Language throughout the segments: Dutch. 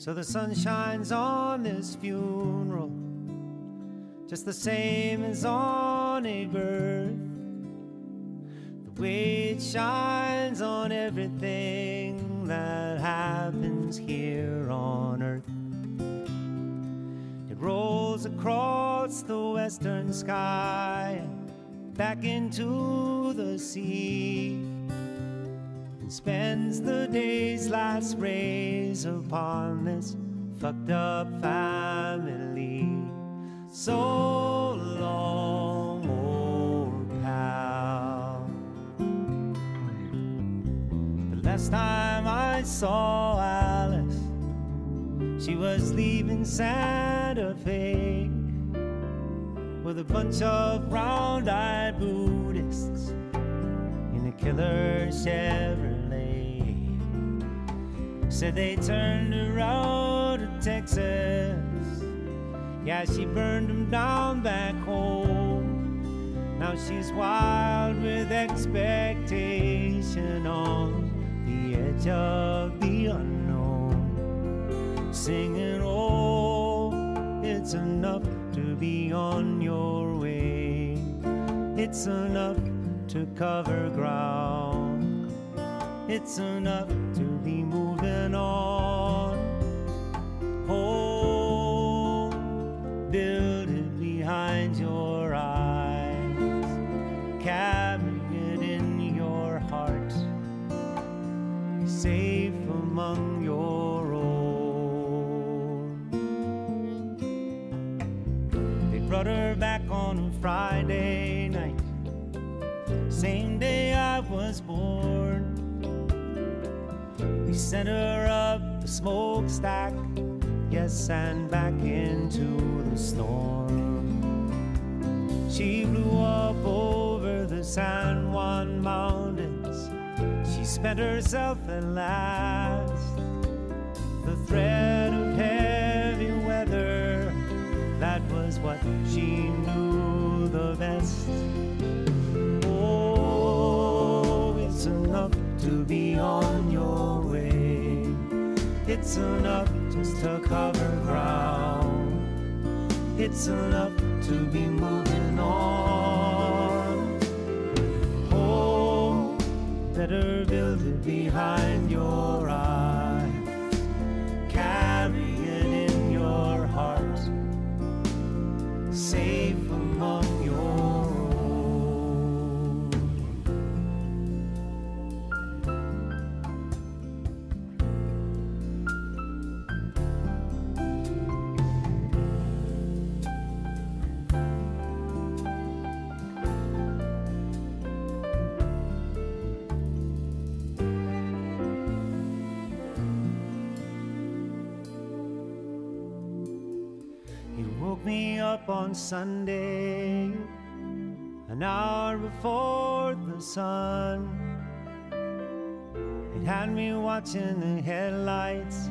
So the sun shines on this funeral, just the same as on a birth. The way it shines on everything that happens here on earth. It rolls across the western sky, back into the sea spends the day's last rays upon this fucked up family. So long, old pal. The last time I saw Alice, she was leaving Santa Fe with a bunch of round eyed Buddhists in a killer Chevrolet. Said they turned around to Texas. Yeah, she burned them down back home. Now she's wild with expectation on the edge of the unknown. Singing, oh, it's enough to be on your way. It's enough to cover ground. It's enough Her up the smokestack, yes, and back into the storm. She blew up over the San Juan Mountains. She spent herself at last. The threat of heavy weather, that was what she knew the best. Oh, it's enough to be on. It's enough just to cover ground. It's enough to be moving on. Oh, better build it behind your eyes. Carry it in your heart. Safe on Sunday, an hour before the sun. It had me watching the headlights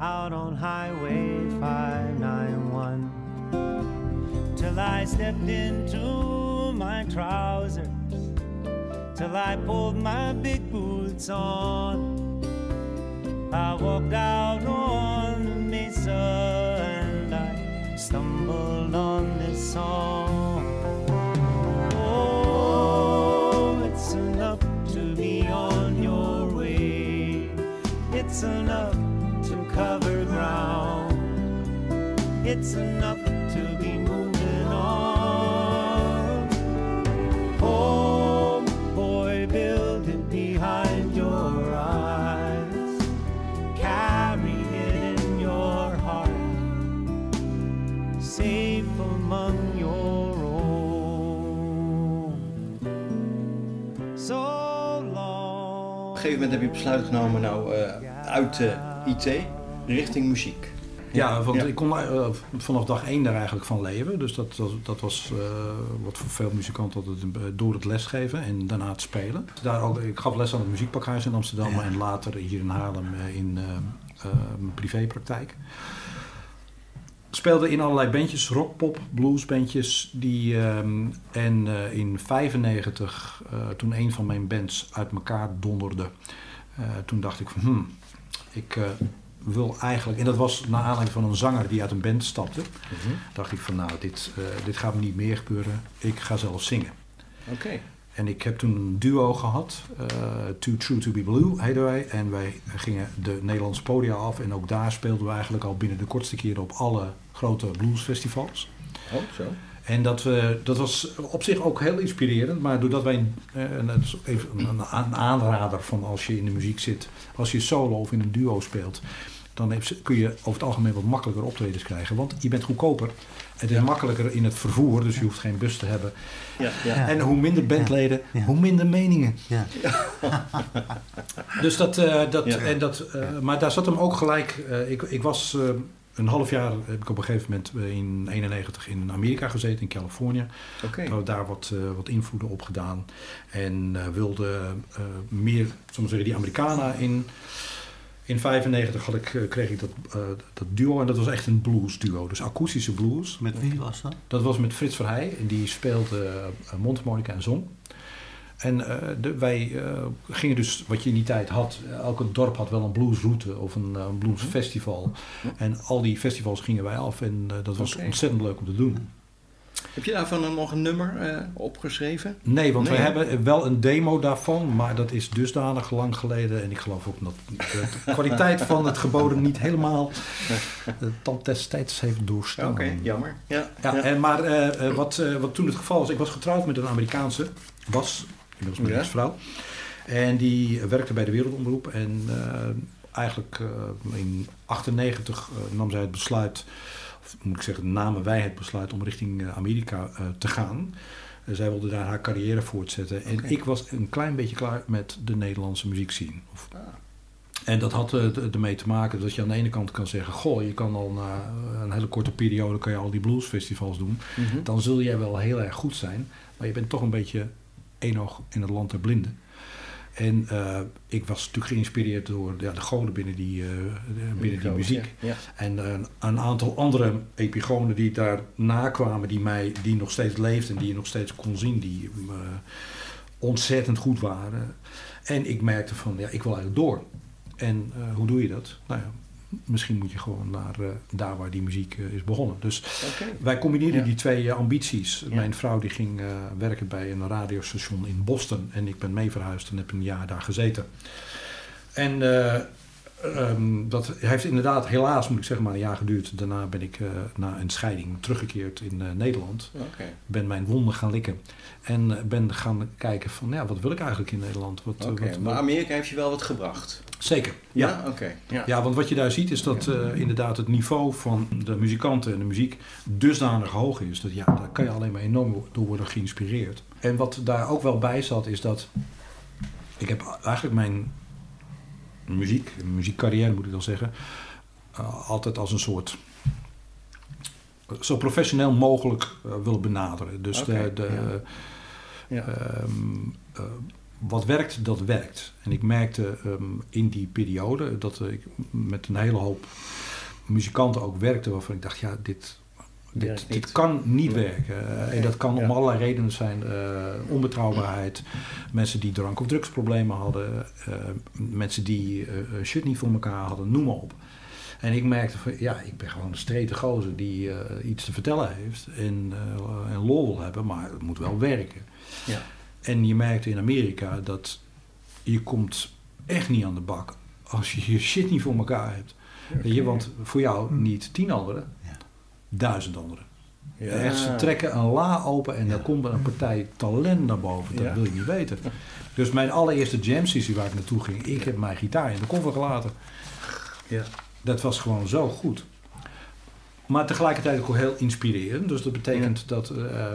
out on Highway 591. Till I stepped into my trousers, till I pulled my big boots on. I walked out on the mesa and I stumbled song. Oh, it's enough to be on your way. It's enough to cover ground. It's enough heb je besluit genomen nou eh, uit de IT richting muziek. Ja, want Ja. ik kon eh, vanaf dag één daar eigenlijk van leven. Dus dat, dat, dat was eh, wat voor veel muzikanten altijd door het lesgeven en daarna het spelen. Daar ook, ik gaf les aan het muziekpakhuis in Amsterdam Ja. en later hier in Haarlem in mijn privépraktijk. Speelde in allerlei bandjes, rock, pop, bluesbandjes. Die, ehm, en eh, in 95, eh, toen een van mijn bands uit elkaar donderde, eh, toen dacht ik van, hmm, ik wil eigenlijk, en dat was naar aanleiding van een zanger die uit een band stapte, Mhm. dacht ik van nou, dit, dit gaat me niet meer gebeuren. Ik ga zelf zingen. Oké. En ik heb toen een duo gehad, eh, Too True To Be Blue heette wij. En wij gingen de Nederlandse podia af en ook daar speelden we eigenlijk al binnen de kortste keren op alle grote bluesfestivals. Oh, zo. En dat, we, dat was op zich ook heel inspirerend, maar doordat wij, eh, en dat is even een, een aanrader van als je in de muziek zit, als je solo of in een duo speelt, dan heeft- kun je over het algemeen wat makkelijker optredens krijgen. Want je bent goedkoper. Het is Ja. makkelijker in het vervoer, dus je hoeft geen bus te hebben. Ja, ja. Ja. En hoe minder bandleden, Ja. hoe minder meningen. Ja. Dus dat, eh, dat, Ja. en dat eh, maar daar zat hem ook gelijk. eh, ik, ik was eh, een half jaar, heb ik op een gegeven moment in 91 in Amerika gezeten, in Californië. Oké. Ik had daar wat, eh, wat invloeden op gedaan. En eh, wilde eh, meer, zullen we zeggen, die Americana in. In 95 had ik, eh, kreeg ik dat, eh, dat duo en dat was echt een blues duo. Dus akoestische blues. Met wie was dat? Dat was met Frits Verheij. En die speelde uh, mondharmonica en zong. En de, wij gingen dus, wat je in die tijd had, elke dorp had wel een bluesroute of een, een bluesfestival. En al die festivals gingen wij af en dat was ontzettend leuk om te doen. Heb je daarvan nog een nummer eh, opgeschreven? Nee, want Nee, we hebben wel een demo daarvan, maar dat is dusdanig lang geleden. En ik geloof ook dat de kwaliteit van het geboden niet helemaal de tand destijds heeft doorstaan. Oké, jammer. Ja, Ja, ja. En, maar eh, eh, wat, eh, wat toen het geval was, ik was getrouwd met een Amerikaanse, was, inmiddels mijn Ja. ex-vrouw. En die werkte bij de Wereldomroep. En eh, eigenlijk eh, in 98 eh, nam zij het besluit, moet ik zeggen, namen wij het besluit om richting eh, Amerika eh, te gaan. Eh, zij wilde daar haar carrière voortzetten. En ik was een klein beetje klaar met de Nederlandse muziekscene. Of Ah. en dat had ermee te maken dat je aan de ene kant kan zeggen: Goh, je kan al na een hele korte periode kan je al die bluesfestivals doen. Mhm. Dan zul jij wel heel erg goed zijn, maar je bent toch een beetje één oog in het land der blinden. En eh, ik was natuurlijk geïnspireerd door ja, de goden binnen die, eh, binnen die muziek. Ja. En eh, een aantal andere epigonen die daarna kwamen, die, mij, die nog steeds leefden en die je nog steeds kon zien, die eh, ontzettend goed waren. En ik merkte van, ja, ik wil eigenlijk door. En hoe doe je dat? Nou ja, misschien moet je gewoon naar eh, daar waar die muziek eh, is begonnen. Dus wij combineerden Ja. die twee eh, ambities. Ja. Mijn vrouw die ging werken bij een radiostation in Boston. En ik ben mee verhuisd en heb een jaar daar gezeten. En eh, ehm, dat heeft inderdaad helaas, moet ik zeggen, maar een jaar geduurd. Daarna ben ik na een scheiding teruggekeerd in Nederland. Ben mijn wonden gaan likken. En ben gaan kijken van, ja, wat wil ik eigenlijk in Nederland? Wat, wat- maar Amerika heeft je wel wat gebracht. Zeker, ja. Oké. Ja. Ja, want wat je daar ziet is dat eh, inderdaad het niveau van de muzikanten en de muziek dusdanig hoog is. Dat ja, daar kan je alleen maar enorm door worden geïnspireerd. En wat daar ook wel bij zat is dat ik heb eigenlijk mijn muziek, muziekcarrière moet ik dan zeggen, eh, altijd als een soort zo professioneel mogelijk eh, willen benaderen. Dus de, de, Ja. Ehm, eh, wat werkt, dat werkt. En ik merkte ehm, in die periode dat ik met een hele hoop muzikanten ook werkte waarvan ik dacht, ja, dit, dit, kan niet Nee. werken. Eh, Nee, en dat kan ja. om allerlei redenen zijn. eh, onbetrouwbaarheid, mensen die drank- of drugsproblemen hadden, eh, mensen die eh, eh, shit niet voor elkaar hadden, noem maar op. En ik merkte van, ja, ik ben gewoon een strete gozer die eh, iets te vertellen heeft en, eh, en lol wil hebben, maar het moet wel werken. Ja. En je merkte in Amerika dat je komt echt niet aan de bak als je je shit niet voor elkaar hebt. Je, want voor jou niet tien anderen, Ja. duizend anderen. Ja. Echt, ze trekken een la open en dan komt er een partij talent naar boven. Dat Ja. wil je niet weten. Dus mijn allereerste jam sessie waar ik naartoe ging, ik heb mijn gitaar in de koffer gelaten. Ja. Dat was gewoon zo goed. Maar tegelijkertijd ook heel inspirerend. Dus dat betekent dat... eh,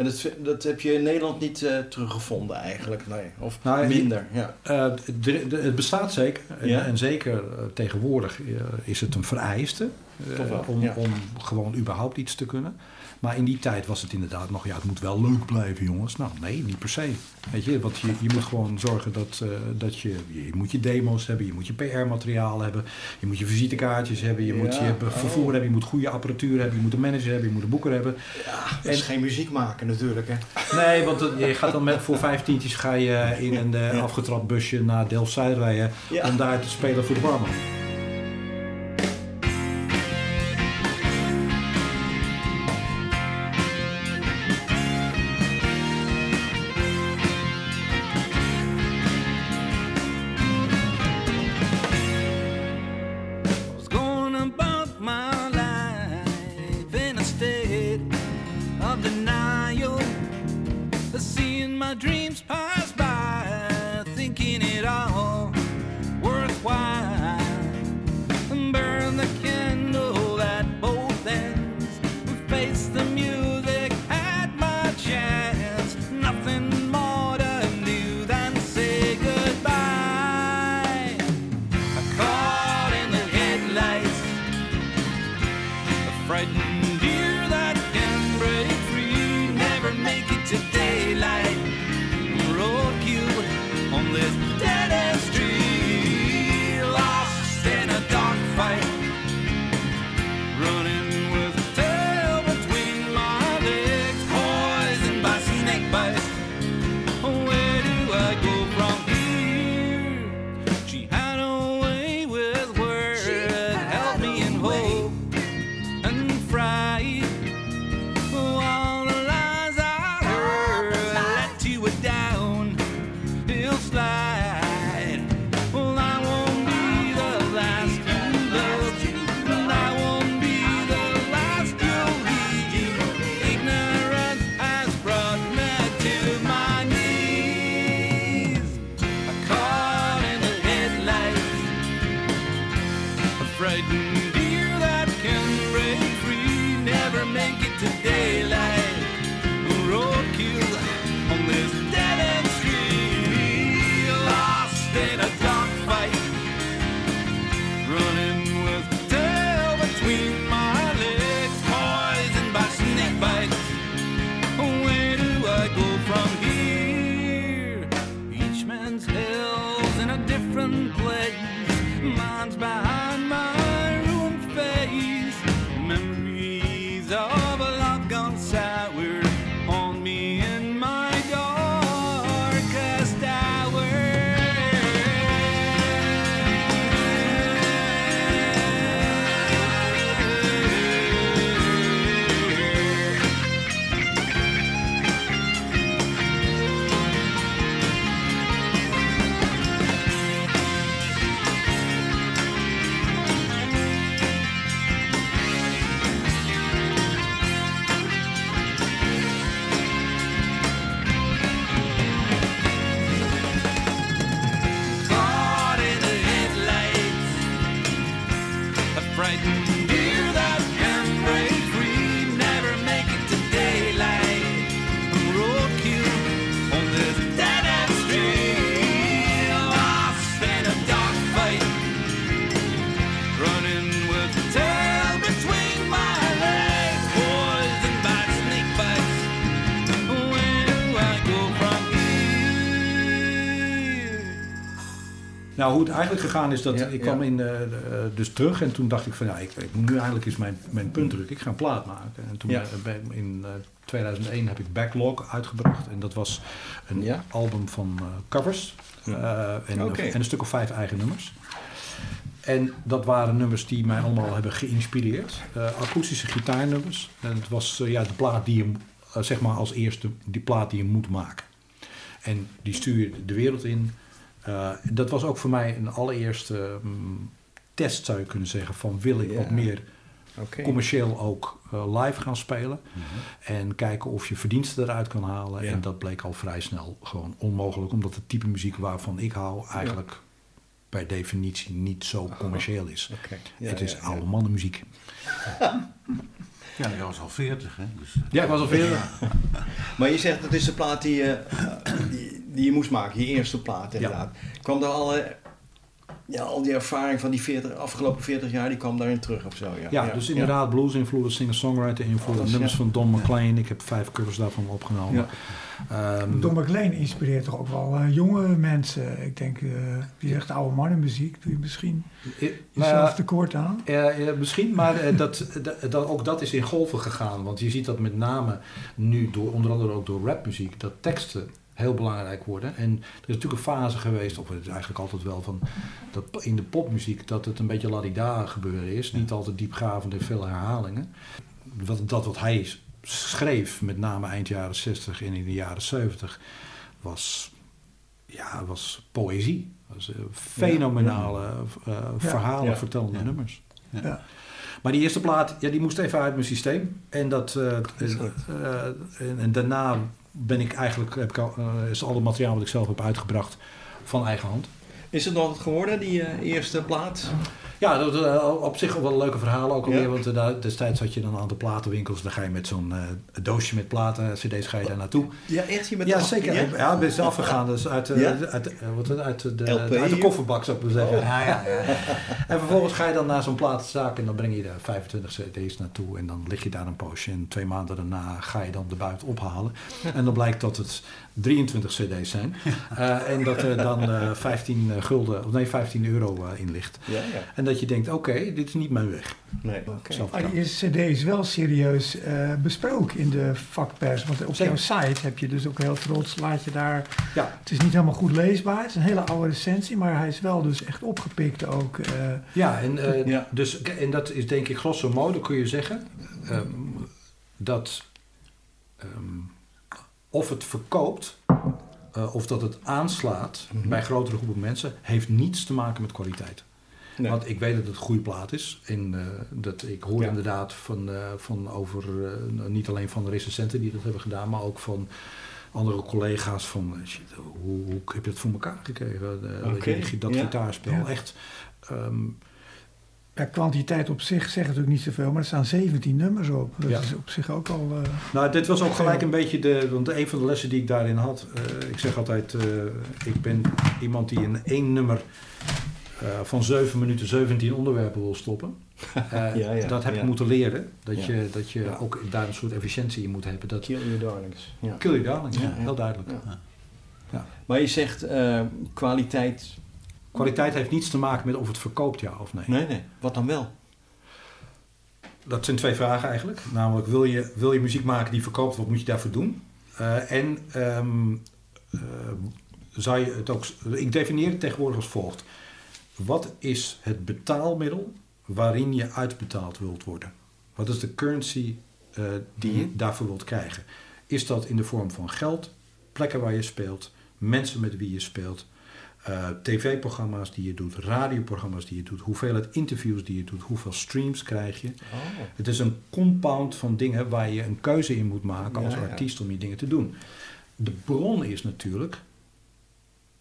En dat, dat heb je in Nederland niet eh, teruggevonden eigenlijk, nee. Of Nou, minder, ja. Eh, de- de- het bestaat zeker. En, Ja? en zeker eh, tegenwoordig is het een vereiste Toch wel, om, ja. om gewoon überhaupt iets te kunnen. Maar in die tijd was het inderdaad nog, ja, het moet wel leuk blijven, jongens. Nou, nee, niet per se. Weet je, want je, je moet gewoon zorgen dat, eh, dat je, je moet je demo's hebben, je moet je PR-materiaal hebben, je moet je visitekaartjes hebben, je moet Ja, je oh. vervoer hebben, je moet goede apparatuur hebben, je moet een manager hebben, je moet een boeker hebben. Dat is geen muziek maken natuurlijk, hè. Nee, want je gaat dan met, voor vijftientjes ga je in een eh, afgetrapt busje naar Delft-Zuid rijden Ja. om daar te spelen voor de barman. Nou, hoe het eigenlijk gegaan is, dat Ja, ik ja. kwam in, eh, dus terug en toen dacht ik van ja, ik, ik moet nu eindelijk eens mijn, mijn punt drukken. Ik ga een plaat maken. En toen Ja. eh, in eh, 2001 heb ik Backlog uitgebracht. En dat was een Ja. album van covers. en, en een stuk of vijf eigen nummers. En dat waren nummers die mij allemaal hebben geïnspireerd. Akoestische gitaarnummers. En het was ja, de plaat die je, zeg maar als eerste, die plaat die je moet maken. En die stuur je de wereld in. Eh, dat was ook voor mij een allereerste mm, test, zou je kunnen zeggen, van wil ik Ja. wat meer commercieel ook eh, live gaan spelen. En kijken of je verdiensten eruit kan halen. Ja. En dat bleek al vrij snel gewoon onmogelijk, omdat het type muziek waarvan ik hou eigenlijk per definitie niet zo commercieel is. Oké. Ja, het is ja, ja. oude mannenmuziek. Ja, jij was al 40, hè? Dus, Ja, ik was al veel. Maar je zegt dat is de plaat die je, die, die je moest maken, je eerste plaat inderdaad. Kwam daar alle, ja, al die ervaring van die 40, afgelopen 40 jaar, die kwam daarin terug of zo? Ja, Ja, dus inderdaad blues invloeden, singer-songwriter invloeden, Alles, nummers ja. van Don McLean. Ik heb vijf covers daarvan opgenomen. Ja. Ehm, Don McLean inspireert toch ook wel eh, jonge mensen. Ik denk, eh, die zegt oude mannenmuziek, doe je misschien nou jezelf ja, tekort aan. Ja, ja, misschien, maar eh, dat, dat, dat- ook dat is in golven gegaan. Want je ziet dat met name nu, door, onder andere ook door rapmuziek, dat teksten heel belangrijk worden. En er is natuurlijk een fase geweest, of het is eigenlijk altijd wel van, dat in de popmuziek, dat het een beetje ladida gebeuren is. Niet altijd diepgravend en veel herhalingen. Wat, dat wat hij schreef, met name eind jaren 60 en in de jaren 70, was, ja, was poëzie. Was, eh, fenomenale eh, verhalen vertellende Ja. nummers. Maar die eerste plaat, ja, die moest even uit mijn systeem. En, dat, eh, en daarna ben ik eigenlijk, heb ik al, eh, is al het materiaal wat ik zelf heb uitgebracht van eigen hand. Is het nog wat geworden, die eh, eerste plaat? Ja, dat eh, op zich wel een leuke verhaal ook alweer. Ja. Want daar- destijds had je dan een aantal platenwinkels. Dan ga je met zo'n eh, doosje met platen, cd's ga je daar naartoe. Ja, echt? Je bent Ja, zeker. Ja? Ja, ben ze afgegaan. Dus uit, de- Ja? uit, de- wat, uit, de, LP uit de kofferbak zou ik maar zeggen. Ja, ja, ja. En vervolgens ga je dan naar zo'n platenzaak en dan breng je daar 25 cd's naartoe. En dan lig je daar een poosje. En twee maanden daarna ga je dan de buit ophalen. En dan blijkt dat het 23 cd's zijn. En dat er dan eh 15 gulden, of nee 15 euro in ligt. Ja, ja. En dat je denkt, oké, dit is niet mijn weg. Nee, oké. Zelf Maar die cd is wel serieus eh, besproken in de vakpers. Want op Zeker. jouw site heb je dus ook heel trots, laat je daar... Ja, Het is niet helemaal goed leesbaar, het is een hele oude recensie, maar hij is wel dus echt opgepikt ook. eh, ja, en, eh, Ja. Dus, en dat is denk ik grosso modo kun je zeggen ehm, dat ehm, of het verkoopt eh, of dat het aanslaat Mhm. bij grotere groepen mensen, heeft niets te maken met kwaliteit. Nee. Want ik weet dat het een goede plaat is. En eh, dat, ik hoor Ja. inderdaad van, eh, van over, eh, niet alleen van de recensenten die dat hebben gedaan, maar ook van andere collega's van, shit, hoe, hoe heb je het voor elkaar gekregen? Weet je, dat ja. gitaarspel, Ja. echt. ehm, ja, kwantiteit op zich zegt natuurlijk niet zoveel, maar er staan 17 nummers op. Dat Ja. is op zich ook al... eh, Nou, dit was ook gelijk een beetje de. Want een van de lessen die ik daarin had. eh, ik zeg altijd: eh, ik ben iemand die in één nummer. Eh, van 7 minuten 17 onderwerpen wil stoppen. Eh, Ja, ja, dat heb ik moeten leren. Dat je, dat je ook daar een soort efficiëntie in moet hebben. Dat Kill Your Darlings. Ja. kill je darling, ja, Ja, ja. heel duidelijk. Ja. Maar je zegt eh, kwaliteit. Kwaliteit heeft niets te maken met of het verkoopt, ja of nee. Nee, nee. Wat dan wel? Dat zijn twee vragen eigenlijk. Namelijk, wil je, wil je muziek maken die verkoopt, wat moet je daarvoor doen? En ehm, eh, zou je het ook... Ik definieer het tegenwoordig als volgt. Wat is het betaalmiddel waarin je uitbetaald wilt worden? Wat is de currency eh, die je Mhm. daarvoor wilt krijgen? Is dat in de vorm van geld, plekken waar je speelt, mensen met wie je speelt, eh, tv-programma's die je doet, radioprogramma's die je doet, hoeveelheid interviews die je doet, hoeveel streams krijg je? Oh. Het is een compound van dingen waar je een keuze in moet maken als ja. artiest om je dingen te doen. De bron is natuurlijk,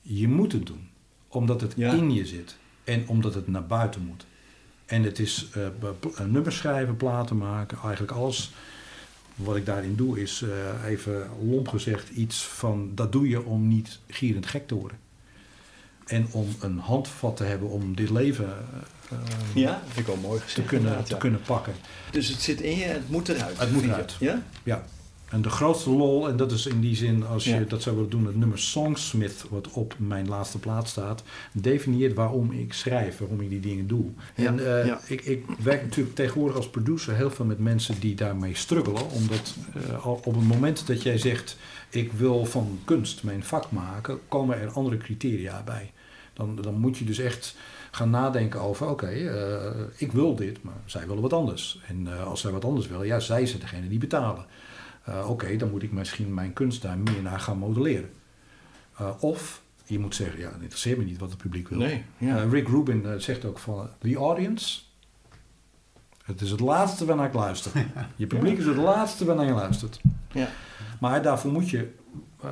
je moet het doen. Omdat het Ja. in je zit. En omdat het naar buiten moet. En het is eh, eh, nummers schrijven, platen maken, eigenlijk alles. Wat ik daarin doe is eh, even lomp gezegd iets van... dat doe je om niet gierend gek te worden. En om een handvat te hebben om dit leven Ja, vind ik wel mooi gezegd. te, kunnen, te ja. kunnen pakken. Dus het zit in je, het moet eruit. Het moet eruit. Ja? Ja. En de grootste lol, en dat is in die zin, als je Ja. dat zou willen doen, het nummer Songsmith, wat op mijn laatste plaat staat, definieert waarom ik schrijf, waarom ik die dingen doe. Ja, En eh, ja. ik, ik werk natuurlijk tegenwoordig als producer heel veel met mensen die daarmee struggelen, omdat eh, op het moment dat jij zegt, ik wil van kunst mijn vak maken, komen er andere criteria bij. Dan, dan moet je dus echt gaan nadenken over, oké, eh, ik wil dit, maar zij willen wat anders. En als zij wat anders willen, ja, zij zijn degene die betalen. Uh, Oké, okay, dan moet ik misschien mijn kunst daar meer naar gaan modelleren. Uh, of je moet zeggen, ja, het interesseert me niet wat het publiek wil. Nee, ja. uh, Rick Rubin zegt ook van, the audience, het is het laatste waarnaar ik luister. Je publiek is het laatste waarnaar je luistert. Ja. Maar daarvoor moet je, uh,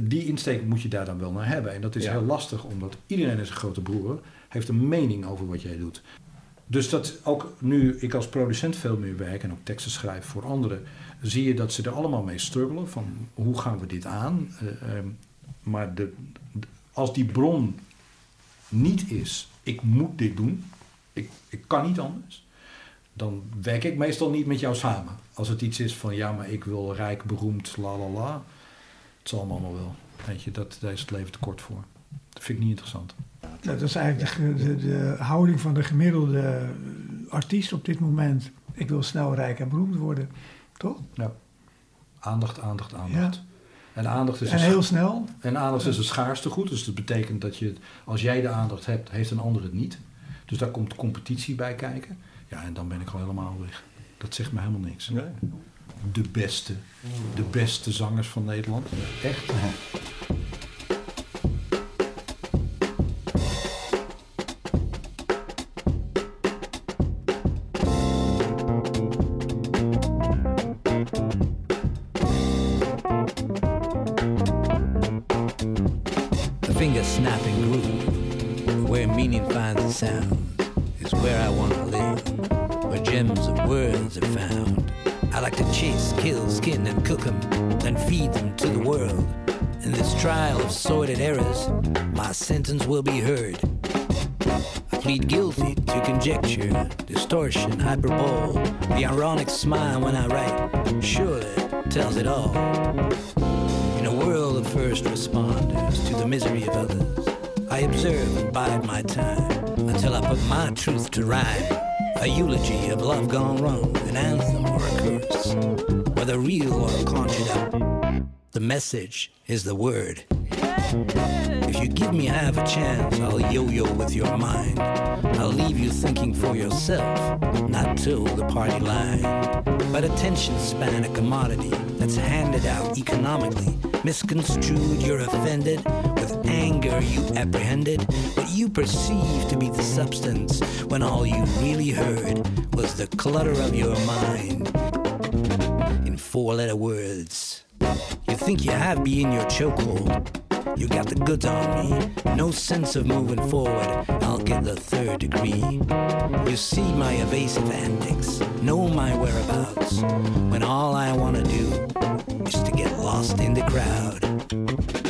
die insteek moet je daar dan wel naar hebben. En dat is Ja. heel lastig, omdat iedereen is een grote broer, heeft een mening over wat jij doet. Dus dat ook nu ik als producent veel meer werk en ook teksten schrijf voor anderen, zie je dat ze er allemaal mee struggelen van hoe gaan we dit aan. Uh, uh, maar als die bron niet is, ik moet dit doen, ik, ik kan niet anders, dan werk ik meestal niet met jou samen. Als het iets is van ja, maar ik wil rijk, beroemd, la la la, het zal allemaal wel. Weet je, dat, daar is het leven te kort voor. Dat vind ik niet interessant. Dat is eigenlijk de, de, houding van de gemiddelde artiest op dit moment. Ik wil snel rijk en beroemd worden, toch? Ja. Aandacht, aandacht, aandacht. Ja. En aandacht is en heel snel. En aandacht is het schaarste goed. Dus dat betekent dat je, als jij de aandacht hebt, heeft een ander het niet. Dus daar komt competitie bij kijken. Ja, en dan ben ik al helemaal weg. Dat zegt me helemaal niks. Nee. De beste, de beste zangers van Nederland. Echt. Sentence will be heard. I plead guilty to conjecture, distortion, hyperbole. The ironic smile when I write surely tells it all. In a world of first responders to the misery of others, I observe and bide my time until I put my truth to rhyme. A eulogy of love gone wrong, an anthem or a curse, whether real or conjured up. Message is the word. If you give me half a chance, I'll yo-yo with your mind. I'll leave you thinking for yourself, not till the party line. But attention span a commodity that's handed out economically. Misconstrued, you're offended. With anger, you apprehended what you perceive to be the substance, when all you really heard was the clutter of your mind in four-letter words. Think you have me in your chokehold. You got the goods on me. No sense of moving forward. I'll get the third degree. You see my evasive antics. Know my whereabouts. When all I want to do is to get lost in the crowd.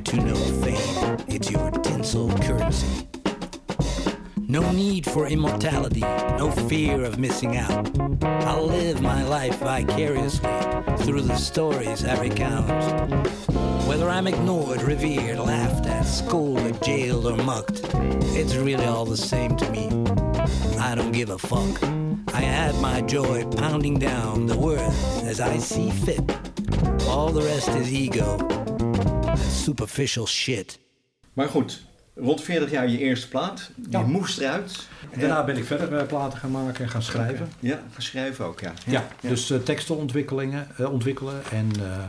To no fame. It's your tinsel currency. No need for immortality, no fear of missing out. I'll live my life vicariously through the stories I recount. Whether I'm ignored, revered, laughed at, scolded, jailed, or mucked, it's really all the same to me. I don't give a fuck. I add my joy pounding down the words as I see fit. All the rest is ego. Superficial shit. Maar goed, rond 40 jaar je eerste plaat. Die Ja. moest eruit. Daarna ben ik verder eh, platen gaan maken en gaan schrijven. Ja, geschreven ook, ja. Ja, dus eh, teksten ontwikkelen, eh, ontwikkelen en eh,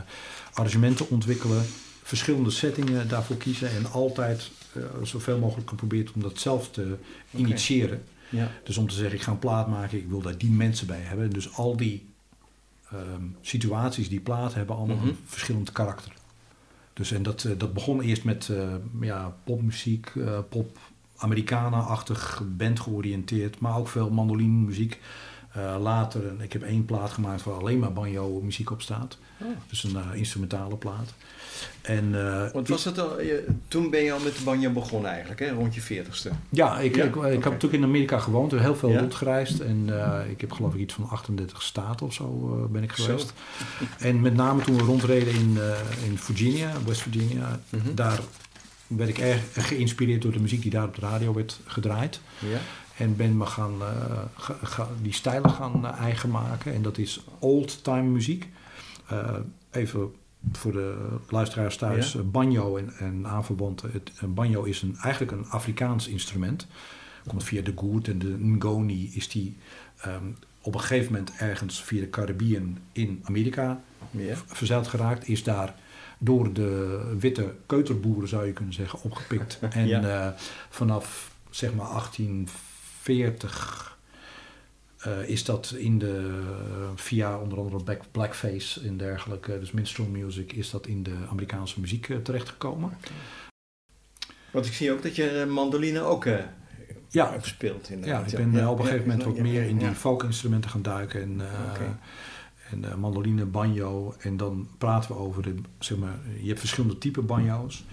arrangementen ontwikkelen. Verschillende settingen daarvoor kiezen en altijd eh, zoveel mogelijk geprobeerd om dat zelf te initiëren. Ja. Dus om te zeggen, ik ga een plaat maken, ik wil daar die mensen bij hebben. Dus al die ehm, situaties die plaat hebben allemaal Mhm. een verschillend karakter. Dus en dat, eh, dat begon eerst met eh, ja, popmuziek, eh, pop Americana-achtig, band georiënteerd, maar ook veel mandoline-muziek. Eh, later, en ik heb één plaat gemaakt waar alleen maar banjo muziek op staat. Dus een eh, instrumentale plaat. En, eh, Want was het al, je- toen ben je al met de banjo begonnen eigenlijk, hè? rond je 40ste. Ja, ik, Ja? ik, heb natuurlijk in Amerika gewoond, heel veel Ja? rondgereisd. En eh, ik heb geloof ik iets van 38 staten of zo eh, ben ik Zo. geweest. En met name toen we rondreden in, eh, in Virginia, West Virginia, Mhm. daar werd ik erg geïnspireerd door de muziek die daar op de radio werd gedraaid. Ja. En ben me gaan, eh, ga- ga- die stijlen gaan eh, eigen maken. En dat is old-time muziek. Eh, even voor de luisteraars thuis. Ja. Banjo en, en. Het, banjo is een, eigenlijk een Afrikaans instrument. Komt via de Goed en de Ngoni is die ehm, op een gegeven moment ergens via de Caribbean in Amerika Ja. verzeild geraakt. Is daar door de witte keuterboeren, zou je kunnen zeggen, opgepikt. En Ja. vanaf zeg maar 1840 eh, is dat in de, via onder andere black, blackface en dergelijke, dus minstrel music, is dat in de Amerikaanse muziek eh, terechtgekomen. Want ik zie ook dat je eh, mandoline ook Ja, hebt gespeeld. ja, ik ben op een Ja, gegeven moment ja, wat meer in die folkinstrumenten gaan duiken en, en mandoline, banjo. En dan praten we over, de, zeg maar, je hebt verschillende typen banjo's.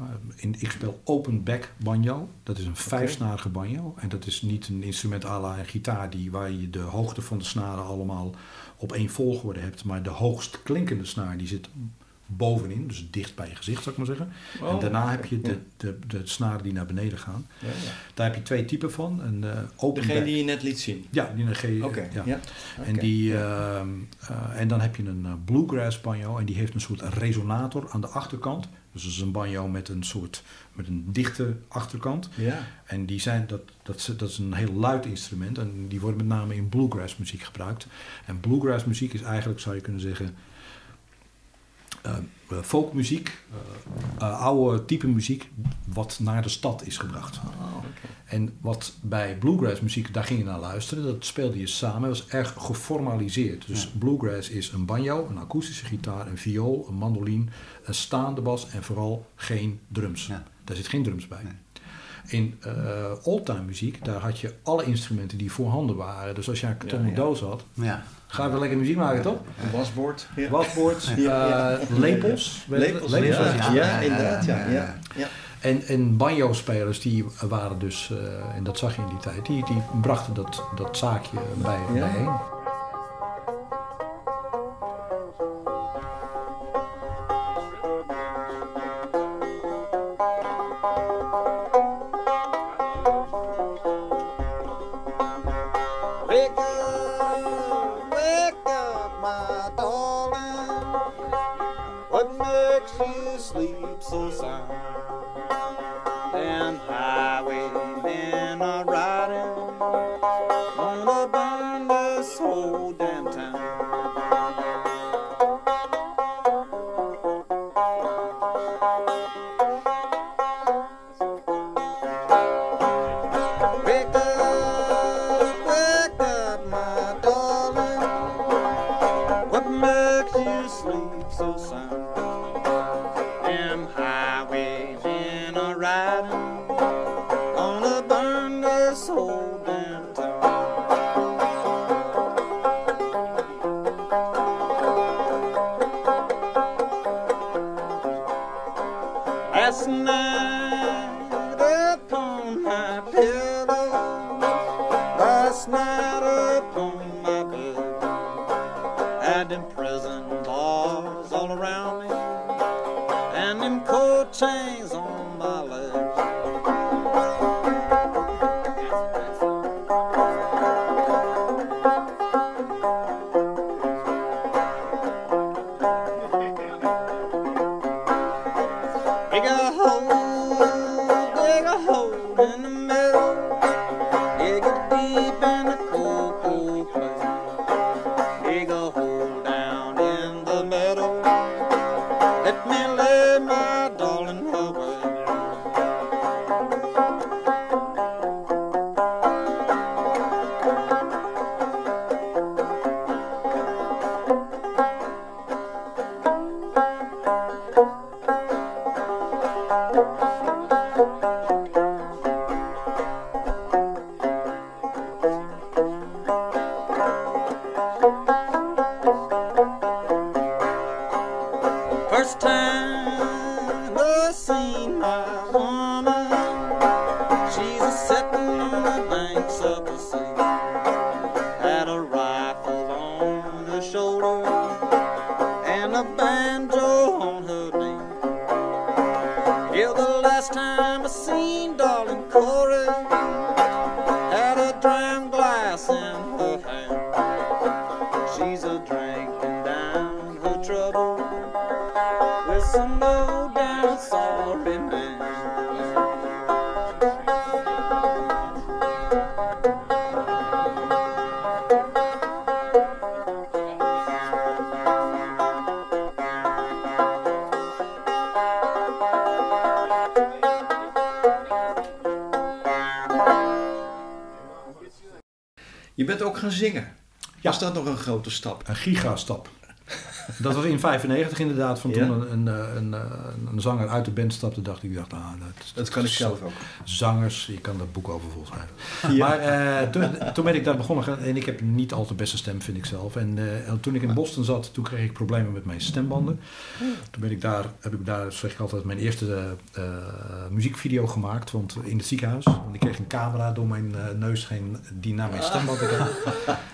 Uh, in, ik speel open back banjo. Dat is een vijfsnarige banjo. En dat is niet een instrument à la een gitaar die, waar je de hoogte van de snaren allemaal op één volgorde hebt. Maar de hoogst klinkende snaar die zit bovenin, dus dicht bij je gezicht zou ik maar zeggen. en Oh, daarna heb je de, de, de snaren die naar beneden gaan. Ja, ja. Daar heb je twee typen van. Een eh, open Degene back. die je net liet zien. Ja, die een. Oké, ja. En, die, ehm, eh, en dan heb je een eh, bluegrass banjo en die heeft een soort resonator aan de achterkant. Dus dat is een banjo met een soort met een dichte achterkant. Ja. En die zijn, dat, dat, dat is een heel luid instrument. En die worden met name in bluegrass muziek gebruikt. En bluegrass muziek is eigenlijk, zou je kunnen zeggen, eh, folkmuziek. eh, oude type muziek wat naar de stad is gebracht. Oh, oké. En wat bij bluegrass muziek, daar ging je naar luisteren. Dat speelde je samen. Dat was erg geformaliseerd. Dus bluegrass is een banjo, een akoestische gitaar, een viool, een mandoline, een staande bas en vooral geen drums. Ja. Daar zit geen drums bij. Nee. In oldtime muziek, daar had je alle instrumenten die voorhanden waren. Dus als je een kartonnen ja. doos had, Ja. Ga je wel lekker muziek maken, toch? Een wasbord. Ja. Wasbord, ja. eh, lepels. Lepels, lepels, ja, ja. ja, inderdaad, ja. ja. En, en banjo-spelers die waren dus, eh, en dat zag je in die tijd, die, die brachten dat, dat zaakje bij, bijeen. My pillow, last night upon my bed, had them prison bars all around me, and them cold chains bent ook gaan zingen. Ja. Was dat nog een grote stap? Een gigastap. Dat was in 95 inderdaad, van toen een, een, eh, een, eh, een zanger uit de band stapte, dacht ik, dacht, ah, dat, Dat kan ik zelf ook. Zangers, je kan dat boek over. Ja. Maar eh, toen, toen ben ik daar begonnen en ik heb niet al de beste stem, vind ik zelf. En en toen ik in Boston zat, toen kreeg ik problemen met mijn stembanden. Toen ben ik daar, heb ik daar, zeg ik altijd, mijn eerste muziekvideo gemaakt. Want in het ziekenhuis, want ik kreeg een camera door mijn neus heen die naar mijn stemband.